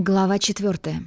Глава четвертая.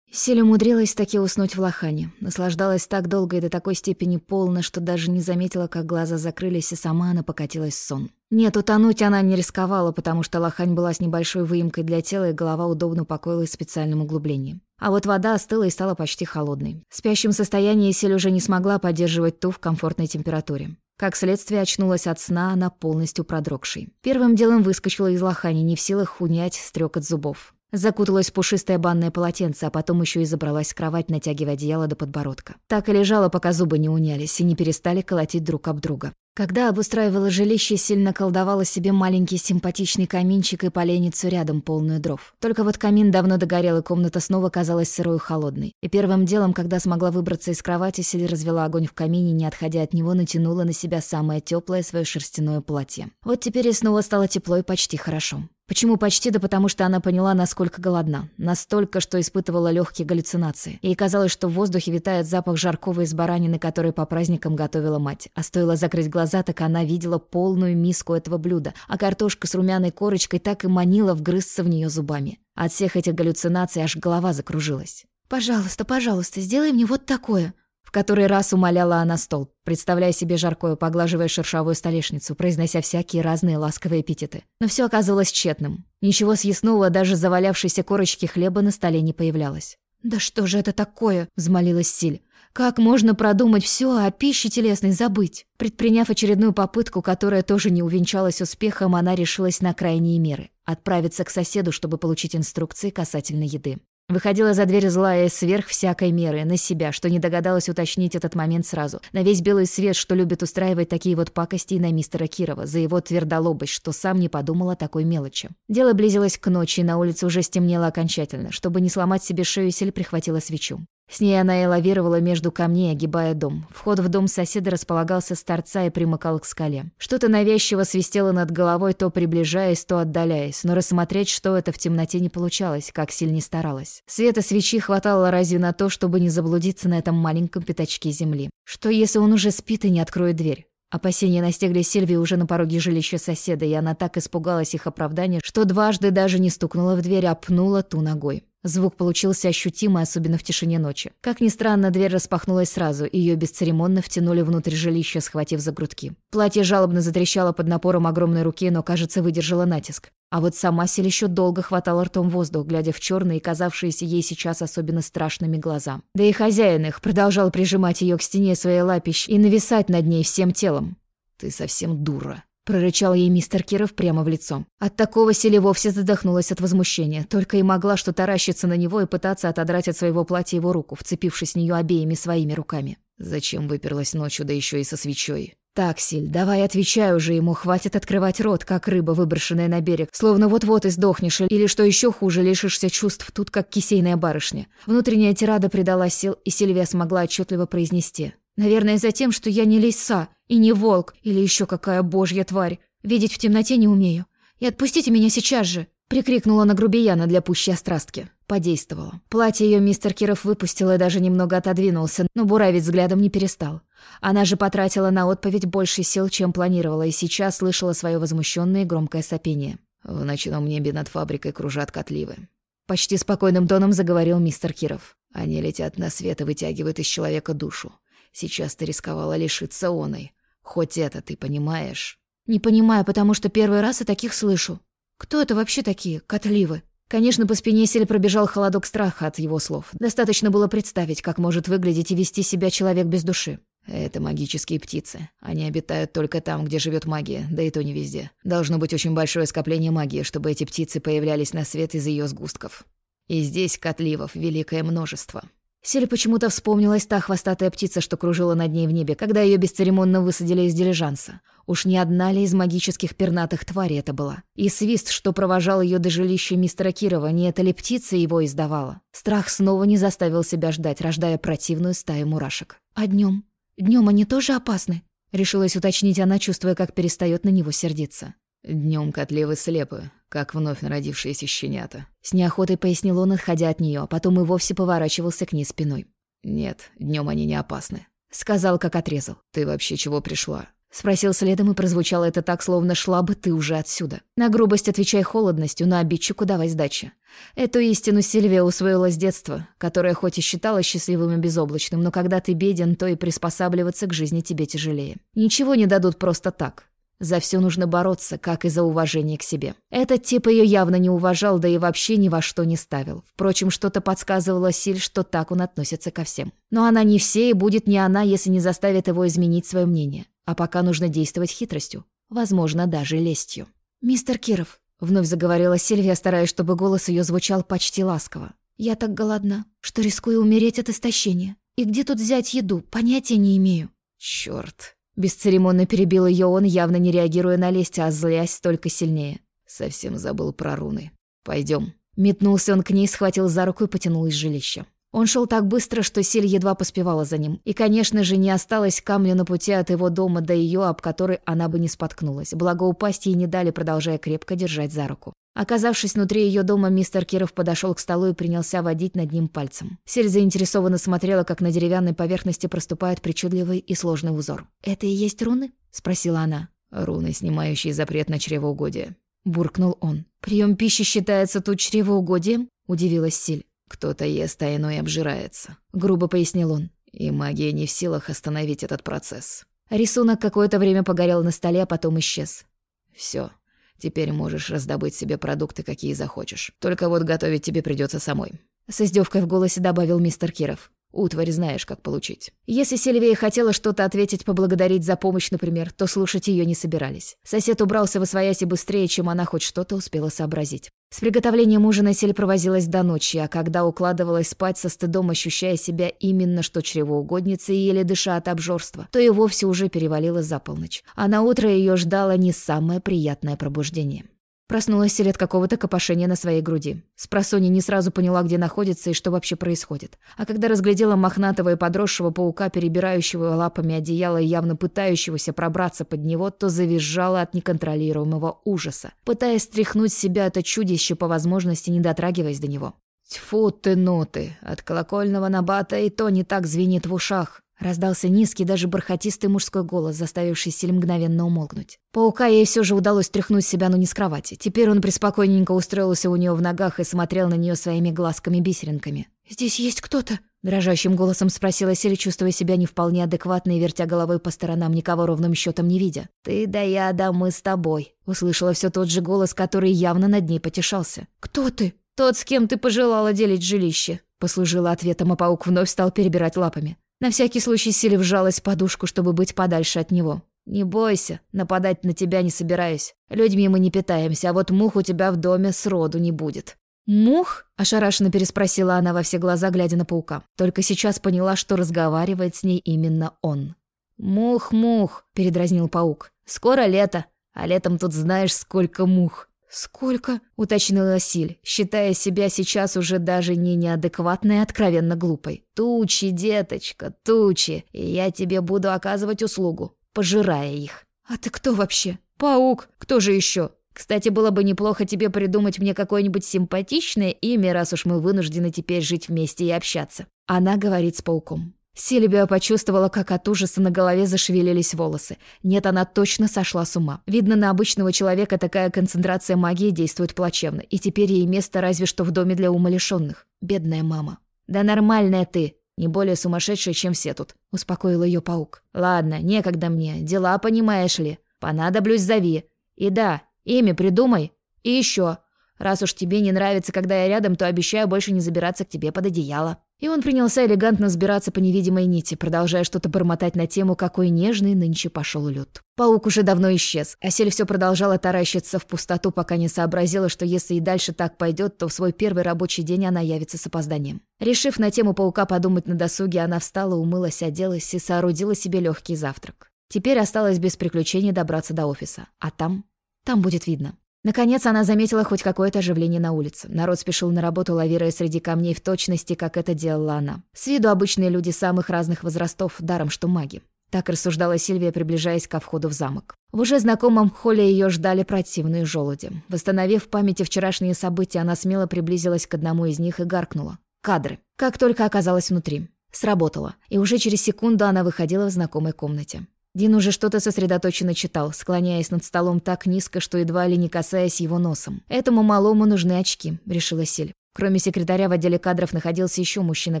Силя умудрилась таки уснуть в лохане. Наслаждалась так долго и до такой степени полно, что даже не заметила, как глаза закрылись, и сама она покатилась в сон. Нет, утонуть она не рисковала, потому что лохань была с небольшой выемкой для тела, и голова удобно покоилась в специальном углублении. А вот вода остыла и стала почти холодной. В спящем состоянии Силя уже не смогла поддерживать ту в комфортной температуре. Как следствие, очнулась от сна она полностью продрогшей. Первым делом выскочила из лохани, не в силах унять стрёкот зубов. Закуталась в пушистое банное полотенце, а потом еще и забралась в кровать, натягивая одеяло до подбородка. Так и лежала, пока зубы не унялись и не перестали колотить друг об друга. Когда обустраивала жилище, сильно колдовала себе маленький симпатичный каминчик и поленницу рядом, полную дров. Только вот камин давно догорел, и комната снова казалась сырой и холодной. И первым делом, когда смогла выбраться из кровати, Силь развела огонь в камине, не отходя от него, натянула на себя самое теплое свое шерстяное платье. Вот теперь и снова стало тепло и почти хорошо. Почему почти? Да потому что она поняла, насколько голодна. Настолько, что испытывала легкие галлюцинации. Ей казалось, что в воздухе витает запах жаркого из баранины, который по праздникам готовила мать. А стоило закрыть глаза, так она видела полную миску этого блюда, а картошка с румяной корочкой так и манила вгрызться в нее зубами. От всех этих галлюцинаций аж голова закружилась. «Пожалуйста, пожалуйста, сделай мне вот такое», в который раз умоляла она стол, представляя себе жаркое, поглаживая шершавую столешницу, произнося всякие разные ласковые эпитеты. Но все оказалось тщетным. Ничего съестного, даже завалявшейся корочки хлеба на столе не появлялось. «Да что же это такое?» – взмолилась Силь. «Как можно продумать все, а о пище телесной забыть?» Предприняв очередную попытку, которая тоже не увенчалась успехом, она решилась на крайние меры – отправиться к соседу, чтобы получить инструкции касательно еды. Выходила за дверь злая сверх всякой меры, на себя, что не догадалась уточнить этот момент сразу. На весь белый свет, что любит устраивать такие вот пакости и на мистера Кирова, за его твердолобость, что сам не подумал о такой мелочи. Дело близилось к ночи, и на улице уже стемнело окончательно. Чтобы не сломать себе шею, Сель прихватила свечу. С ней она и лавировала между камней, огибая дом. Вход в дом соседа располагался с торца и примыкал к скале. Что-то навязчиво свистело над головой, то приближаясь, то отдаляясь, но рассмотреть, что это в темноте не получалось, как сильно старалась. Света свечи хватало разве на то, чтобы не заблудиться на этом маленьком пятачке земли. Что если он уже спит и не откроет дверь? Опасения настигли Сильви уже на пороге жилища соседа, и она так испугалась их оправдания, что дважды даже не стукнула в дверь, а пнула ту ногой. Звук получился ощутимый, особенно в тишине ночи. Как ни странно, дверь распахнулась сразу, и ее бесцеремонно втянули внутрь жилища, схватив за грудки. Платье жалобно затрещало под напором огромной руки, но, кажется, выдержало натиск. А вот сама Сель еще долго хватала ртом воздух, глядя в черные, казавшиеся ей сейчас особенно страшными глаза. Да и хозяин их продолжал прижимать ее к стене своей лапищ и нависать над ней всем телом. «Ты совсем дура», прорычал ей мистер Киров прямо в лицо. От такого Селе вовсе задохнулась от возмущения, только и могла что таращиться на него и пытаться отодрать от своего платья его руку, вцепившись в нее обеими своими руками. «Зачем выперлась ночью, да еще и со свечой?» «Так, Силь, давай отвечай уже ему, хватит открывать рот, как рыба, выброшенная на берег, словно вот-вот и сдохнешь, или, что еще хуже, лишишься чувств тут, как кисейная барышня». Внутренняя тирада придала сил, и Сильвия смогла отчетливо произнести. Наверное, за тем, что я не лиса и не волк или еще какая божья тварь. Видеть в темноте не умею. И отпустите меня сейчас же!» Прикрикнула на грубияна для пущей острастки. Подействовала. Платье ее мистер Киров выпустил и даже немного отодвинулся, но буравить взглядом не перестал. Она же потратила на отповедь больше сил, чем планировала, и сейчас слышала свое возмущенное громкое сопение. «В ночном небе над фабрикой кружат котливы». Почти спокойным тоном заговорил мистер Киров. «Они летят на свет и вытягивают из человека душу. Сейчас ты рисковала лишиться оной. Хоть это ты понимаешь?» «Не понимаю, потому что первый раз о таких слышу. Кто это вообще такие, котливы?» Конечно, по спине Сель пробежал холодок страха от его слов. Достаточно было представить, как может выглядеть и вести себя человек без души. Это магические птицы. Они обитают только там, где живет магия, да и то не везде. Должно быть очень большое скопление магии, чтобы эти птицы появлялись на свет из ее сгустков. И здесь котливов великое множество. Селе почему-то вспомнилась та хвостатая птица, что кружила над ней в небе, когда ее бесцеремонно высадили из дилижанса. Уж не одна ли из магических пернатых тварей это была? И свист, что провожал ее до жилища мистера Кирова, не эта ли птица его издавала? Страх снова не заставил себя ждать, рождая противную стаю мурашек. «А днем? Днем они тоже опасны?» Решилась уточнить она, чувствуя, как перестает на него сердиться. Днем котливы слепы, как вновь народившиеся щенята. С неохотой пояснил он, отходя от нее, а потом и вовсе поворачивался к ней спиной. «Нет, днем они не опасны», — сказал, как отрезал. «Ты вообще чего пришла?» Спросил следом, и прозвучало это так, словно шла бы ты уже отсюда. На грубость отвечай холодностью, на обидчику давай сдачи. Эту истину Сильвия усвоила с детства, которая хоть и считалась счастливым и безоблачным, но когда ты беден, то и приспосабливаться к жизни тебе тяжелее. Ничего не дадут просто так. За все нужно бороться, как и за уважение к себе. Этот тип ее явно не уважал, да и вообще ни во что не ставил. Впрочем, что-то подсказывало Силь, что так он относится ко всем. Но она не все, и будет не она, если не заставит его изменить свое мнение. А пока нужно действовать хитростью. Возможно, даже лестью. «Мистер Киров», — вновь заговорила Сильвия, стараясь, чтобы голос ее звучал почти ласково. «Я так голодна, что рискую умереть от истощения. И где тут взять еду, понятия не имею». «Чёрт», Бесцеремонно перебил ее он, явно не реагируя на лесть, а злясь только сильнее. Совсем забыл про руны. Пойдем. Метнулся он к ней, схватил за руку и потянул из жилища. Он шел так быстро, что Силь едва поспевала за ним. И, конечно же, не осталось камня на пути от его дома до ее, об которой она бы не споткнулась. Благо упасть ей не дали, продолжая крепко держать за руку. Оказавшись внутри ее дома, мистер Киров подошел к столу и принялся водить над ним пальцем. Силь заинтересованно смотрела, как на деревянной поверхности проступает причудливый и сложный узор. «Это и есть руны?» — спросила она. «Руны, снимающие запрет на чревоугодие», — буркнул он. «Прием пищи считается тут чревоугодием?» — удивилась Силь. «Кто-то ест, а иной обжирается», — грубо пояснил он. «И магия не в силах остановить этот процесс». Рисунок какое-то время погорел на столе, а потом исчез. Все. Теперь можешь раздобыть себе продукты, какие захочешь. Только вот готовить тебе придется самой». С издевкой в голосе добавил мистер Киров. Утварь знаешь, как получить. Если Сильвия хотела что-то ответить, поблагодарить за помощь, например, то слушать ее не собирались. Сосед убрался в освояси быстрее, чем она хоть что-то успела сообразить. С приготовлением ужина Сель провозилась до ночи, а когда укладывалась спать со стыдом, ощущая себя именно что чревоугодницей и еле дыша от обжорства, то и вовсе уже перевалило за полночь. А на утро ее ждало не самое приятное пробуждение. Проснулась Сель от какого-то копошения на своей груди. Спросонья не сразу поняла, где находится и что вообще происходит. А когда разглядела мохнатого и подросшего паука, перебирающего лапами одеяло и явно пытающегося пробраться под него, то завизжала от неконтролируемого ужаса, пытаясь стряхнуть себя это чудище по возможности, не дотрагиваясь до него. Тьфу ты, ноты! От колокольного набата и то не так звенит в ушах. Раздался низкий, даже бархатистый мужской голос, заставивший Силь мгновенно умолкнуть. Паука ей все же удалось тряхнуть себя, но не с кровати. Теперь он преспокойненько устроился у нее в ногах и смотрел на нее своими глазками-бисеринками. «Здесь есть кто-то?» Дрожащим голосом спросила Силь, чувствуя себя не вполне адекватно и вертя головой по сторонам, никого ровным счетом не видя. «Ты да я, да мы с тобой», — услышала все тот же голос, который явно над ней потешался. «Кто ты?» «Тот, с кем ты пожелала делить жилище», — послужила ответом, а паук вновь стал перебирать лапами. На всякий случай Силе вжалась в подушку, чтобы быть подальше от него. «Не бойся, нападать на тебя не собираюсь. Людьми мы не питаемся, а вот мух у тебя в доме сроду не будет». «Мух?» – ошарашенно переспросила она во все глаза, глядя на паука. Только сейчас поняла, что разговаривает с ней именно он. «Мух-мух», – передразнил паук. «Скоро лето, а летом тут знаешь, сколько мух». «Сколько?» — уточнила Силь, считая себя сейчас уже даже не неадекватной, а откровенно глупой. «Тучи, деточка, тучи, и я тебе буду оказывать услугу, пожирая их». «А ты кто вообще? Паук? Кто же еще? Кстати, было бы неплохо тебе придумать мне какое-нибудь симпатичное имя, раз уж мы вынуждены теперь жить вместе и общаться». Она говорит с пауком. Сильвия почувствовала, как от ужаса на голове зашевелились волосы. Нет, она точно сошла с ума. Видно, на обычного человека такая концентрация магии действует плачевно, и теперь ей место разве что в доме для умалишенных. Бедная мама. «Да нормальная ты, не более сумасшедшая, чем все тут», — успокоил ее паук. «Ладно, некогда мне, дела понимаешь ли. Понадоблюсь, зови. И да, имя придумай. И еще, раз уж тебе не нравится, когда я рядом, то обещаю больше не забираться к тебе под одеяло». И он принялся элегантно сбираться по невидимой нити, продолжая что-то бормотать на тему, какой нежный нынче пошел лед. Паук уже давно исчез, а Сель все продолжала таращиться в пустоту, пока не сообразила, что если и дальше так пойдет, то в свой первый рабочий день она явится с опозданием. Решив на тему паука подумать на досуге, она встала, умылась, оделась и соорудила себе легкий завтрак. Теперь осталось без приключений добраться до офиса. А там? Там будет видно. Наконец она заметила хоть какое-то оживление на улице. Народ спешил на работу, лавируя среди камней в точности, как это делала она. С виду обычные люди самых разных возрастов, даром что маги. Так рассуждала Сильвия, приближаясь ко входу в замок. В уже знакомом холле ее ждали противные желуди. Восстановив в памяти вчерашние события, она смело приблизилась к одному из них и гаркнула. «Кадры». Как только оказалась внутри. Сработало. И уже через секунду она выходила в знакомой комнате. Дин уже что-то сосредоточенно читал, склоняясь над столом так низко, что едва ли не касаясь его носом. «Этому малому нужны очки», — решила Силь. Кроме секретаря в отделе кадров находился еще мужчина,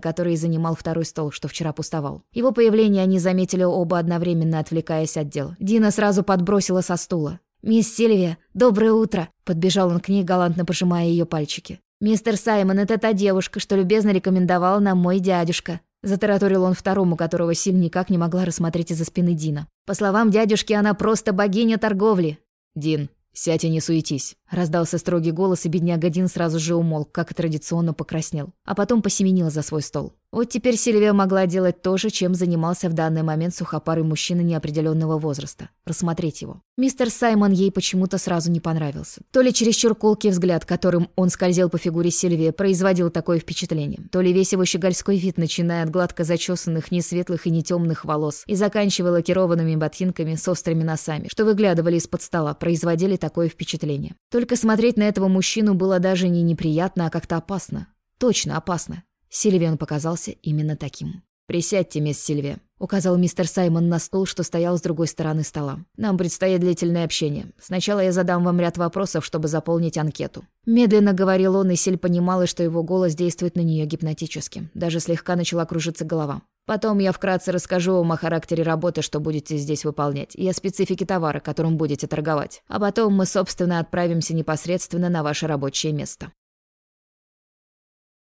который занимал второй стол, что вчера пустовал. Его появление они заметили оба одновременно, отвлекаясь от дел. Дина сразу подбросила со стула. «Мисс Сильвия, доброе утро!» Подбежал он к ней, галантно пожимая ее пальчики. «Мистер Саймон, это та девушка, что любезно рекомендовал нам мой дядюшка». Затараторил он второму, которого Силь никак не могла рассмотреть из-за спины Дина. «По словам дядюшки, она просто богиня торговли». «Дин, сядь и не суетись», — раздался строгий голос, и бедняга Дин сразу же умолк, как и традиционно покраснел, а потом посеменил за свой стол. Вот теперь Сильвия могла делать то же, чем занимался в данный момент сухопарый мужчина неопределенного возраста – рассмотреть его. Мистер Саймон ей почему-то сразу не понравился. То ли чересчур колкий взгляд, которым он скользил по фигуре Сильвии, производил такое впечатление, то ли весь его щегольской вид, начиная от гладко зачесанных ни светлых и ни темных волос и заканчивая лакированными ботинками с острыми носами, что выглядывали из-под стола, производили такое впечатление. Только смотреть на этого мужчину было даже не неприятно, а как-то опасно. Точно опасно. Сильвиан показался именно таким. «Присядьте, мисс Сильвия», — указал мистер Саймон на стул, что стоял с другой стороны стола. «Нам предстоит длительное общение. Сначала я задам вам ряд вопросов, чтобы заполнить анкету». Медленно говорил он, и Силь понимала, что его голос действует на нее гипнотически. Даже слегка начала кружиться голова. Потом я вкратце расскажу вам о характере работы, что будете здесь выполнять, и о специфике товара, которым будете торговать. А потом мы, собственно, отправимся непосредственно на ваше рабочее место.